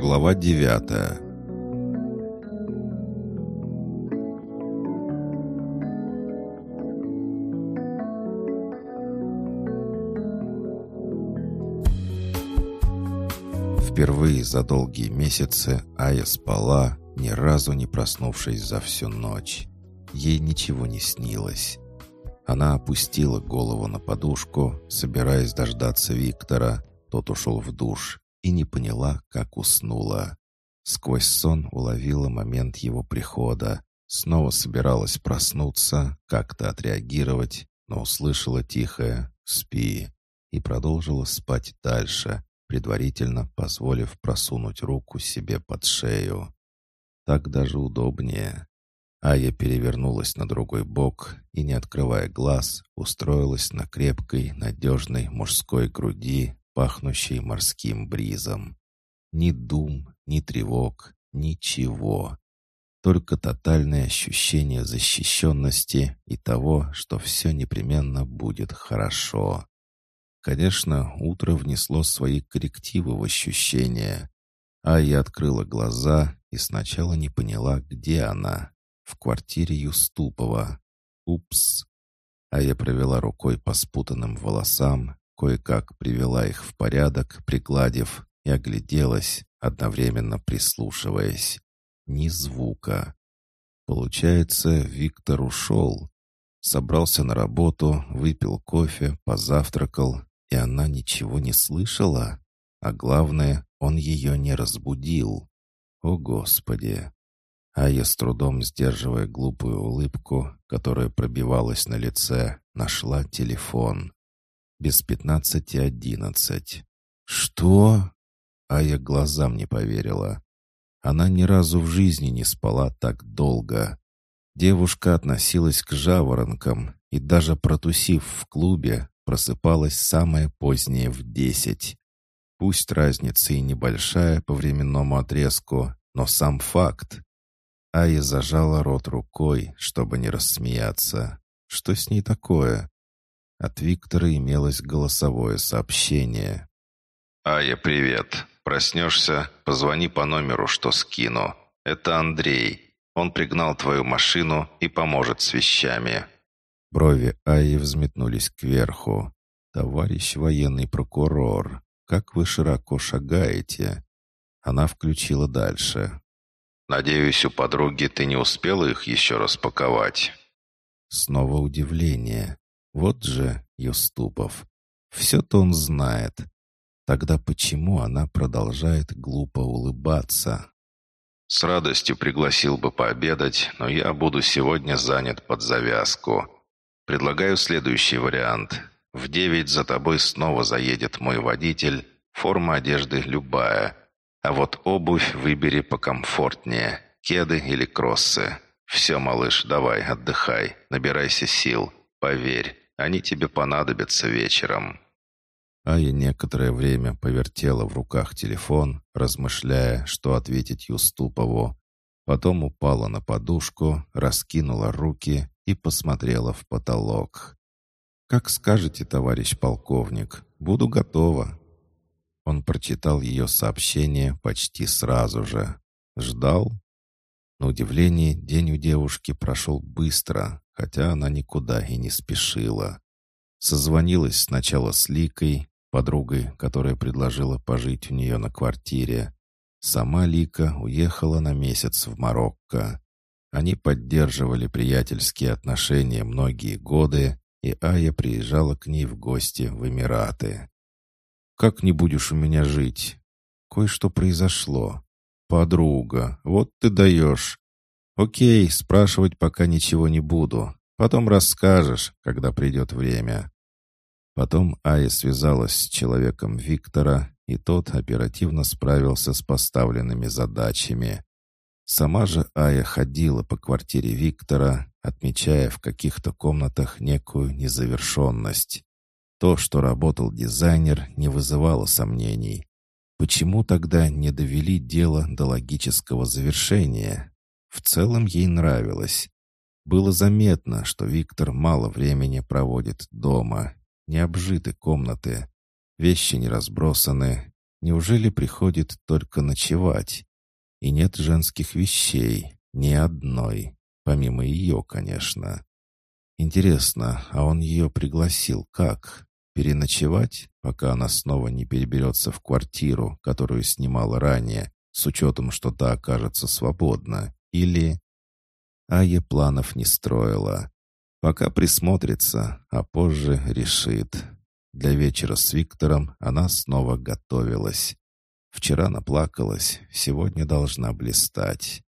Глава девятая Впервые за долгие месяцы Ая спала, ни разу не проснувшись за всю ночь. Ей ничего не снилось. Она опустила голову на подушку, собираясь дождаться Виктора. Тот ушел в душ и не поняла, как уснула. Сквозь сон уловила момент его прихода. Снова собиралась проснуться, как-то отреагировать, но услышала тихое «Спи» и продолжила спать дальше, предварительно позволив просунуть руку себе под шею. Так даже удобнее. Ая перевернулась на другой бок и, не открывая глаз, устроилась на крепкой, надежной мужской груди, пахнущей морским бризом. Ни дум, ни тревог, ничего. Только тотальное ощущение защищенности и того, что все непременно будет хорошо. Конечно, утро внесло свои коррективы в ощущения. А я открыла глаза и сначала не поняла, где она в квартире Юступова. Упс. А я провела рукой по спутанным волосам, кое-как привела их в порядок, пригладив, и огляделась, одновременно прислушиваясь. Ни звука. Получается, Виктор ушел. Собрался на работу, выпил кофе, позавтракал, и она ничего не слышала. А главное, он ее не разбудил. О, Господи! А я с трудом сдерживая глупую улыбку, которая пробивалась на лице, нашла телефон. Без пятнадцати одиннадцать. «Что?» А я глазам не поверила. Она ни разу в жизни не спала так долго. Девушка относилась к жаворонкам и даже протусив в клубе, просыпалась самое позднее в десять. Пусть разница и небольшая по временному отрезку, но сам факт. Ая зажала рот рукой, чтобы не рассмеяться. Что с ней такое? От Виктора имелось голосовое сообщение. «Ая, привет. Проснешься, позвони по номеру, что скину. Это Андрей. Он пригнал твою машину и поможет с вещами». Брови Аи взметнулись кверху. «Товарищ военный прокурор, как вы широко шагаете!» Она включила дальше. «Надеюсь, у подруги ты не успела их еще распаковать?» Снова удивление. Вот же Юступов. Все-то он знает. Тогда почему она продолжает глупо улыбаться? «С радостью пригласил бы пообедать, но я буду сегодня занят под завязку. Предлагаю следующий вариант. В девять за тобой снова заедет мой водитель. Форма одежды любая. А вот обувь выбери покомфортнее. Кеды или кроссы. Все, малыш, давай, отдыхай. Набирайся сил. Поверь, они тебе понадобятся вечером». Ая некоторое время повертела в руках телефон, размышляя, что ответить Юступову. Потом упала на подушку, раскинула руки и посмотрела в потолок. «Как скажете, товарищ полковник, буду готова». Он прочитал ее сообщение почти сразу же. Ждал? На удивление, день у девушки прошел быстро, хотя она никуда и не спешила. Созвонилась сначала с Ликой, подругой, которая предложила пожить у нее на квартире. Сама Лика уехала на месяц в Марокко. Они поддерживали приятельские отношения многие годы, и Ая приезжала к ней в гости в Эмираты. «Как не будешь у меня жить?» «Кое-что произошло. Подруга, вот ты даешь. Окей, спрашивать пока ничего не буду. Потом расскажешь, когда придет время». Потом Ая связалась с человеком Виктора, и тот оперативно справился с поставленными задачами. Сама же Ая ходила по квартире Виктора, отмечая в каких-то комнатах некую незавершенность. То, что работал дизайнер, не вызывало сомнений. Почему тогда не довели дело до логического завершения? В целом ей нравилось. Было заметно, что Виктор мало времени проводит дома. Не обжиты комнаты. Вещи не разбросаны. Неужели приходит только ночевать? И нет женских вещей, ни одной, помимо ее, конечно. Интересно, а он ее пригласил как? Переночевать, пока она снова не переберется в квартиру, которую снимала ранее, с учетом, что та окажется свободна, или... Ая планов не строила. Пока присмотрится, а позже решит. Для вечера с Виктором она снова готовилась. Вчера наплакалась, сегодня должна блистать.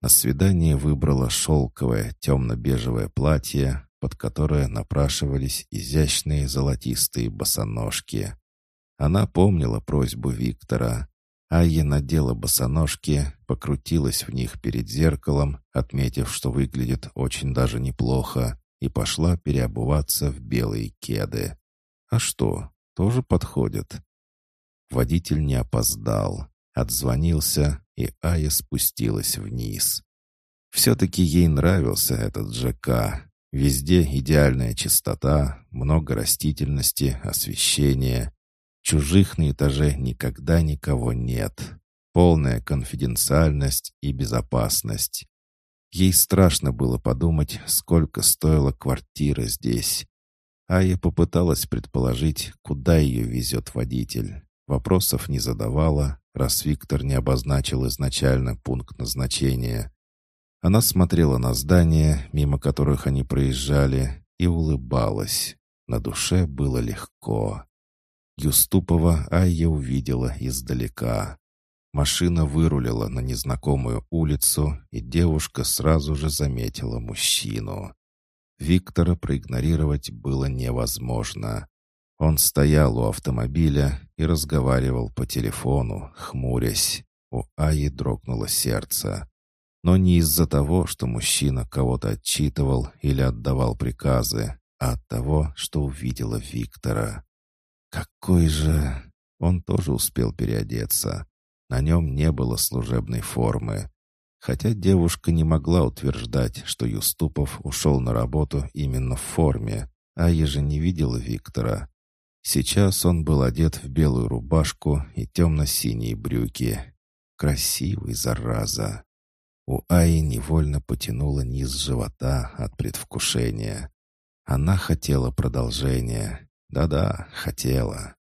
На свидание выбрала шелковое темно-бежевое платье, под которое напрашивались изящные золотистые босоножки. Она помнила просьбу Виктора. Айя надела босоножки, покрутилась в них перед зеркалом, отметив, что выглядит очень даже неплохо, и пошла переобуваться в белые кеды. А что, тоже подходит. Водитель не опоздал, отзвонился, и Ая спустилась вниз. Все-таки ей нравился этот ЖК. Везде идеальная чистота, много растительности, освещения. Чужих на этаже никогда никого нет. Полная конфиденциальность и безопасность. Ей страшно было подумать, сколько стоила квартира здесь. Ая попыталась предположить, куда ее везет водитель. Вопросов не задавала, раз Виктор не обозначил изначально пункт назначения. Она смотрела на здания, мимо которых они проезжали, и улыбалась. На душе было легко. Юступова Айя увидела издалека. Машина вырулила на незнакомую улицу, и девушка сразу же заметила мужчину. Виктора проигнорировать было невозможно. Он стоял у автомобиля и разговаривал по телефону, хмурясь. У Аи дрогнуло сердце. Но не из-за того, что мужчина кого-то отчитывал или отдавал приказы, а от того, что увидела Виктора. Какой же... Он тоже успел переодеться. На нем не было служебной формы. Хотя девушка не могла утверждать, что Юступов ушел на работу именно в форме, а еже не видела Виктора. Сейчас он был одет в белую рубашку и темно-синие брюки. Красивый, зараза. У Аи невольно потянуло низ живота от предвкушения. Она хотела продолжения. Да-да, хотела.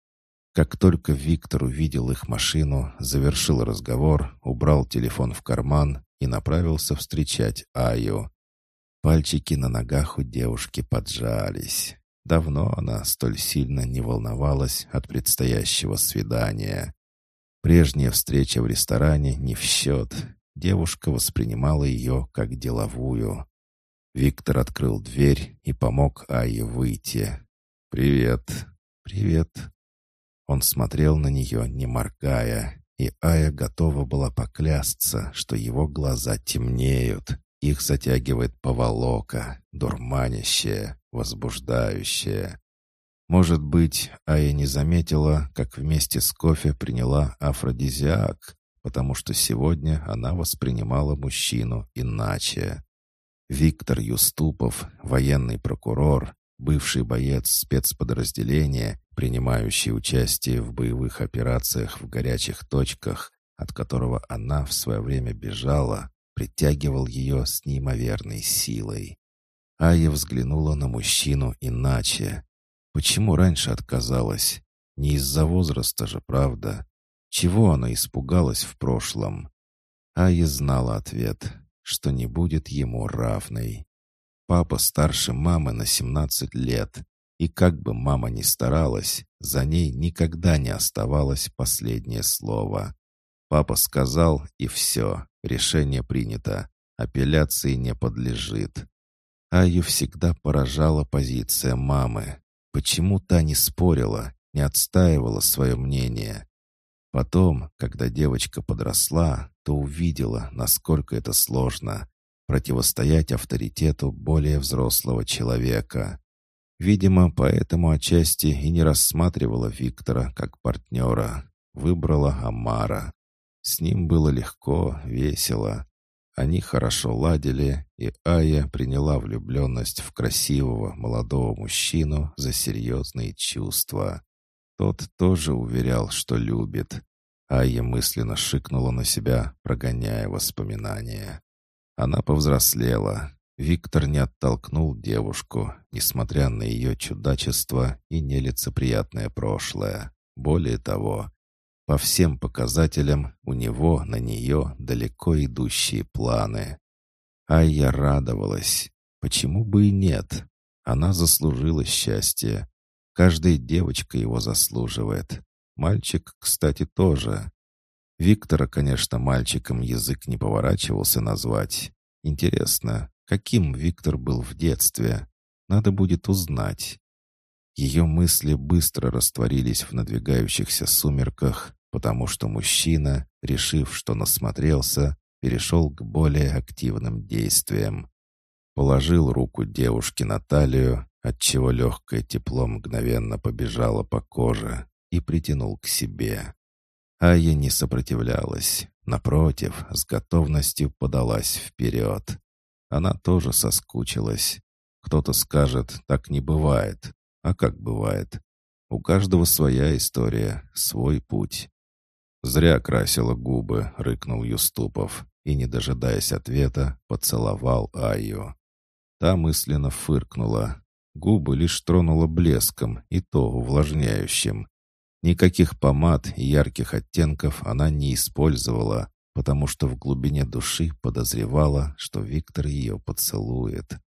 Как только Виктор увидел их машину, завершил разговор, убрал телефон в карман и направился встречать Аю. Пальчики на ногах у девушки поджались. Давно она столь сильно не волновалась от предстоящего свидания. Прежняя встреча в ресторане не в счет. Девушка воспринимала ее как деловую. Виктор открыл дверь и помог Ае выйти. «Привет». «Привет». Он смотрел на нее, не моргая, и Ая готова была поклясться, что его глаза темнеют, их затягивает поволока, дурманящая, возбуждающая. Может быть, Ая не заметила, как вместе с кофе приняла афродизиак, потому что сегодня она воспринимала мужчину иначе. Виктор Юступов, военный прокурор, бывший боец спецподразделения, принимающий участие в боевых операциях в горячих точках, от которого она в свое время бежала, притягивал ее с неимоверной силой. Ая взглянула на мужчину иначе. Почему раньше отказалась? Не из-за возраста же, правда? Чего она испугалась в прошлом? Ая знала ответ, что не будет ему равной. Папа старше мамы на 17 лет, и как бы мама ни старалась, за ней никогда не оставалось последнее слово. Папа сказал, и все, решение принято, апелляции не подлежит. Аю всегда поражала позиция мамы. Почему та не спорила, не отстаивала свое мнение? Потом, когда девочка подросла, то увидела, насколько это сложно — противостоять авторитету более взрослого человека. Видимо, поэтому отчасти и не рассматривала Виктора как партнера. Выбрала Амара. С ним было легко, весело. Они хорошо ладили, и Ая приняла влюбленность в красивого молодого мужчину за серьезные чувства. Тот тоже уверял, что любит. Айя мысленно шикнула на себя, прогоняя воспоминания. Она повзрослела. Виктор не оттолкнул девушку, несмотря на ее чудачество и нелицеприятное прошлое. Более того, по всем показателям у него на нее далеко идущие планы. Айя радовалась. Почему бы и нет? Она заслужила счастье. Каждая девочка его заслуживает. Мальчик, кстати, тоже. Виктора, конечно, мальчиком язык не поворачивался назвать. Интересно, каким Виктор был в детстве? Надо будет узнать. Ее мысли быстро растворились в надвигающихся сумерках, потому что мужчина, решив, что насмотрелся, перешел к более активным действиям. Положил руку девушке на талию, отчего легкое тепло мгновенно побежало по коже и притянул к себе. Ая не сопротивлялась. Напротив, с готовностью подалась вперед. Она тоже соскучилась. Кто-то скажет, так не бывает. А как бывает? У каждого своя история, свой путь. «Зря красила губы», — рыкнул Юступов, и, не дожидаясь ответа, поцеловал Айю. Та мысленно фыркнула. Губы лишь тронула блеском, и то увлажняющим. Никаких помад и ярких оттенков она не использовала, потому что в глубине души подозревала, что Виктор ее поцелует.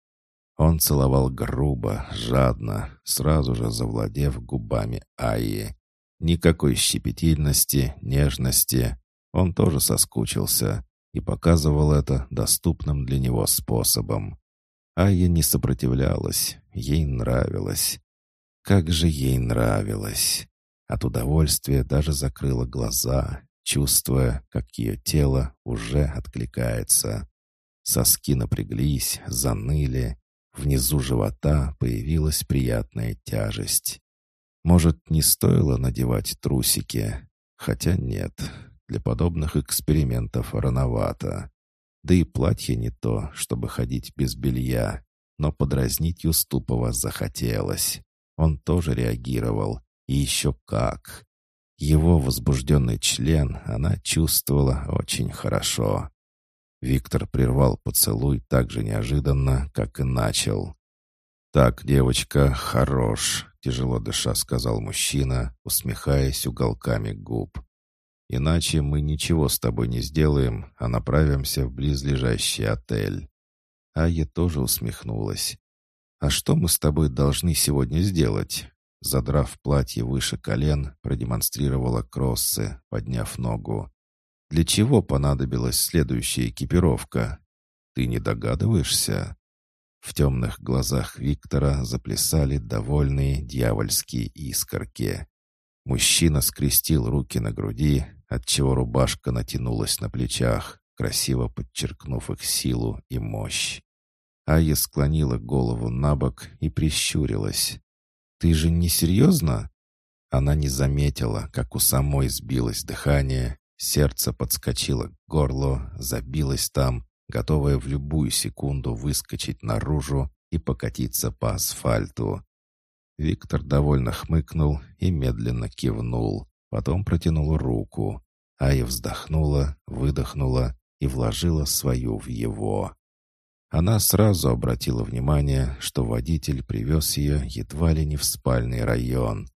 Он целовал грубо, жадно, сразу же завладев губами Аи. Никакой щепетильности, нежности. Он тоже соскучился и показывал это доступным для него способом. Айя не сопротивлялась, ей нравилось. Как же ей нравилось! От удовольствия даже закрыла глаза, чувствуя, как ее тело уже откликается. Соски напряглись, заныли. Внизу живота появилась приятная тяжесть. Может, не стоило надевать трусики? Хотя нет, для подобных экспериментов рановато. Да и платье не то, чтобы ходить без белья. Но подразнить Юступова захотелось. Он тоже реагировал, и еще как. Его возбужденный член она чувствовала очень хорошо. Виктор прервал поцелуй так же неожиданно, как и начал. «Так, девочка, хорош», — тяжело дыша сказал мужчина, усмехаясь уголками губ. «Иначе мы ничего с тобой не сделаем, а направимся в близлежащий отель». Ая тоже усмехнулась. «А что мы с тобой должны сегодня сделать?» Задрав платье выше колен, продемонстрировала кроссы, подняв ногу. «Для чего понадобилась следующая экипировка? Ты не догадываешься?» В темных глазах Виктора заплясали довольные дьявольские искорки. Мужчина скрестил руки на груди, отчего рубашка натянулась на плечах, красиво подчеркнув их силу и мощь. Ая склонила голову на бок и прищурилась. «Ты же не серьезно?» Она не заметила, как у самой сбилось дыхание, сердце подскочило к горлу, забилось там, готовое в любую секунду выскочить наружу и покатиться по асфальту. Виктор довольно хмыкнул и медленно кивнул, потом протянул руку. Ая вздохнула, выдохнула и вложила свою в его. Она сразу обратила внимание, что водитель привез ее едва ли не в спальный район.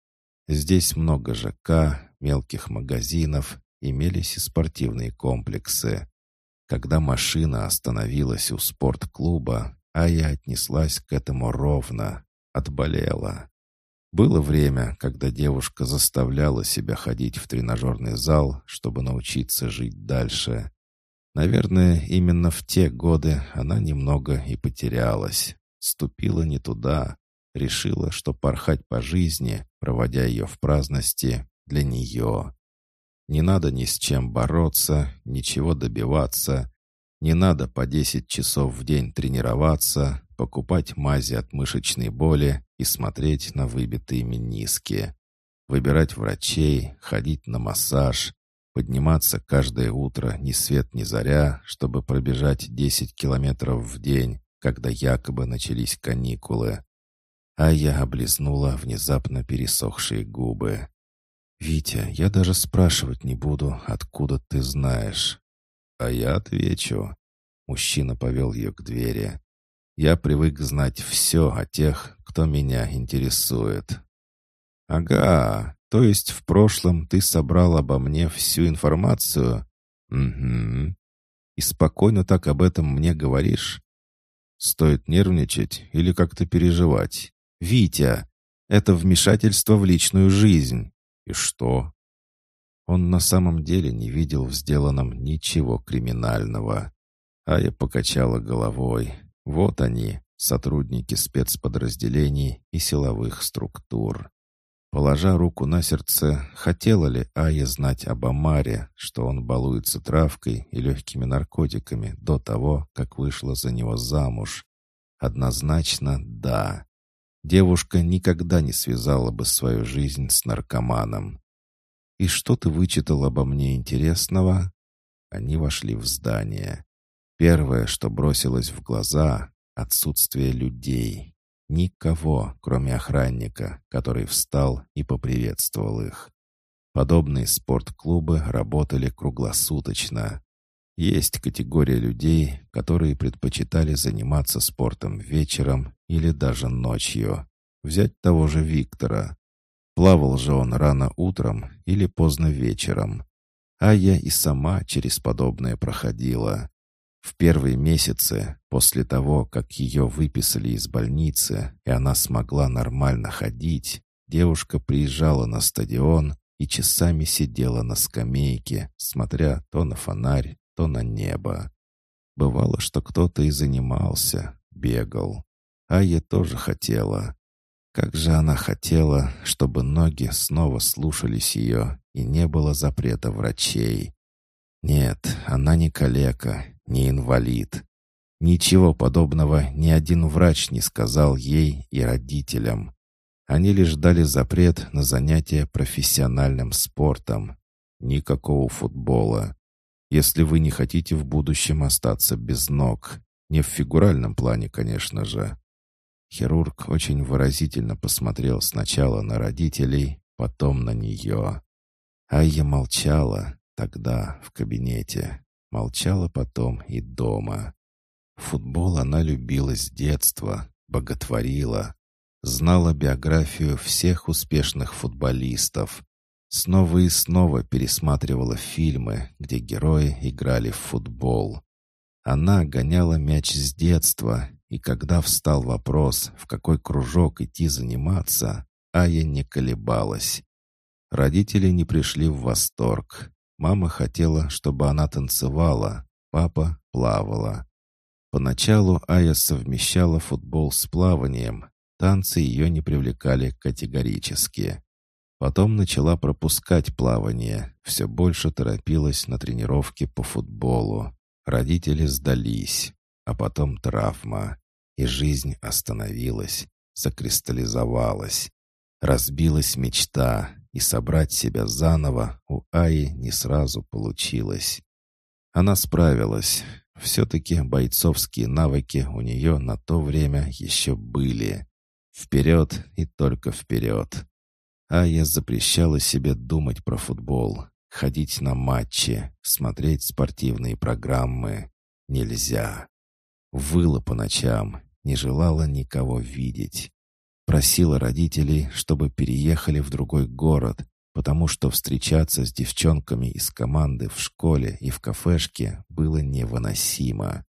Здесь много ЖК, мелких магазинов, имелись и спортивные комплексы. Когда машина остановилась у спортклуба, Ая отнеслась к этому ровно, отболела. Было время, когда девушка заставляла себя ходить в тренажерный зал, чтобы научиться жить дальше. Наверное, именно в те годы она немного и потерялась. Ступила не туда. Решила, что порхать по жизни, проводя ее в праздности, для нее. Не надо ни с чем бороться, ничего добиваться. Не надо по 10 часов в день тренироваться, покупать мази от мышечной боли и смотреть на выбитые мениски. Выбирать врачей, ходить на массаж, Подниматься каждое утро ни свет ни заря, чтобы пробежать 10 километров в день, когда якобы начались каникулы. А я облизнула внезапно пересохшие губы. «Витя, я даже спрашивать не буду, откуда ты знаешь». «А я отвечу». Мужчина повел ее к двери. «Я привык знать все о тех, кто меня интересует». «Ага, то есть в прошлом ты собрал обо мне всю информацию?» «Угу. И спокойно так об этом мне говоришь?» «Стоит нервничать или как-то переживать?» «Витя, это вмешательство в личную жизнь. И что? Он на самом деле не видел в сделанном ничего криминального. А я покачала головой. Вот они, сотрудники спецподразделений и силовых структур. Положа руку на сердце, хотела ли Ая знать об Амаре, что он балуется травкой и легкими наркотиками до того, как вышла за него замуж? Однозначно да. Девушка никогда не связала бы свою жизнь с наркоманом. «И что ты вычитал обо мне интересного?» Они вошли в здание. Первое, что бросилось в глаза — отсутствие людей. Никого, кроме охранника, который встал и поприветствовал их. Подобные спортклубы работали круглосуточно. Есть категория людей, которые предпочитали заниматься спортом вечером или даже ночью. Взять того же Виктора. Плавал же он рано утром или поздно вечером. А я и сама через подобное проходила. В первые месяцы, после того, как ее выписали из больницы, и она смогла нормально ходить, девушка приезжала на стадион и часами сидела на скамейке, смотря то на фонарь, то на небо. Бывало, что кто-то и занимался, бегал. А я тоже хотела. Как же она хотела, чтобы ноги снова слушались ее, и не было запрета врачей. Нет, она не калека, не инвалид. Ничего подобного ни один врач не сказал ей и родителям. Они лишь дали запрет на занятия профессиональным спортом. Никакого футбола, если вы не хотите в будущем остаться без ног. Не в фигуральном плане, конечно же. Хирург очень выразительно посмотрел сначала на родителей, потом на нее. Айя молчала тогда в кабинете, молчала потом и дома. Футбол она любила с детства, боготворила, знала биографию всех успешных футболистов, Снова и снова пересматривала фильмы, где герои играли в футбол. Она гоняла мяч с детства, и когда встал вопрос, в какой кружок идти заниматься, Ая не колебалась. Родители не пришли в восторг. Мама хотела, чтобы она танцевала, папа плавала. Поначалу Ая совмещала футбол с плаванием, танцы ее не привлекали категорически. Потом начала пропускать плавание, все больше торопилась на тренировки по футболу. Родители сдались, а потом травма. И жизнь остановилась, закристаллизовалась. Разбилась мечта, и собрать себя заново у Аи не сразу получилось. Она справилась. Все-таки бойцовские навыки у нее на то время еще были. Вперед и только вперед. А я запрещала себе думать про футбол, ходить на матчи, смотреть спортивные программы. Нельзя. Выла по ночам, не желала никого видеть. Просила родителей, чтобы переехали в другой город, потому что встречаться с девчонками из команды в школе и в кафешке было невыносимо.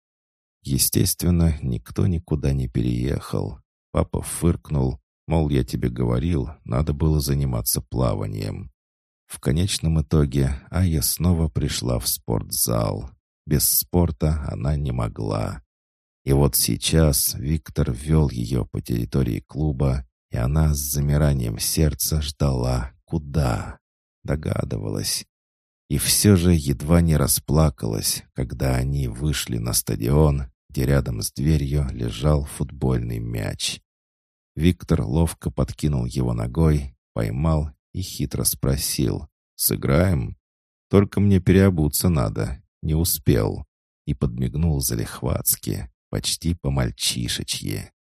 Естественно, никто никуда не переехал. Папа фыркнул, Мол, я тебе говорил, надо было заниматься плаванием. В конечном итоге Ая снова пришла в спортзал. Без спорта она не могла. И вот сейчас Виктор вел ее по территории клуба, и она с замиранием сердца ждала, куда. Догадывалась. И все же едва не расплакалась, когда они вышли на стадион, где рядом с дверью лежал футбольный мяч. Виктор ловко подкинул его ногой, поймал и хитро спросил. «Сыграем? Только мне переобуться надо. Не успел». И подмигнул залихватски, почти по-мальчишечье.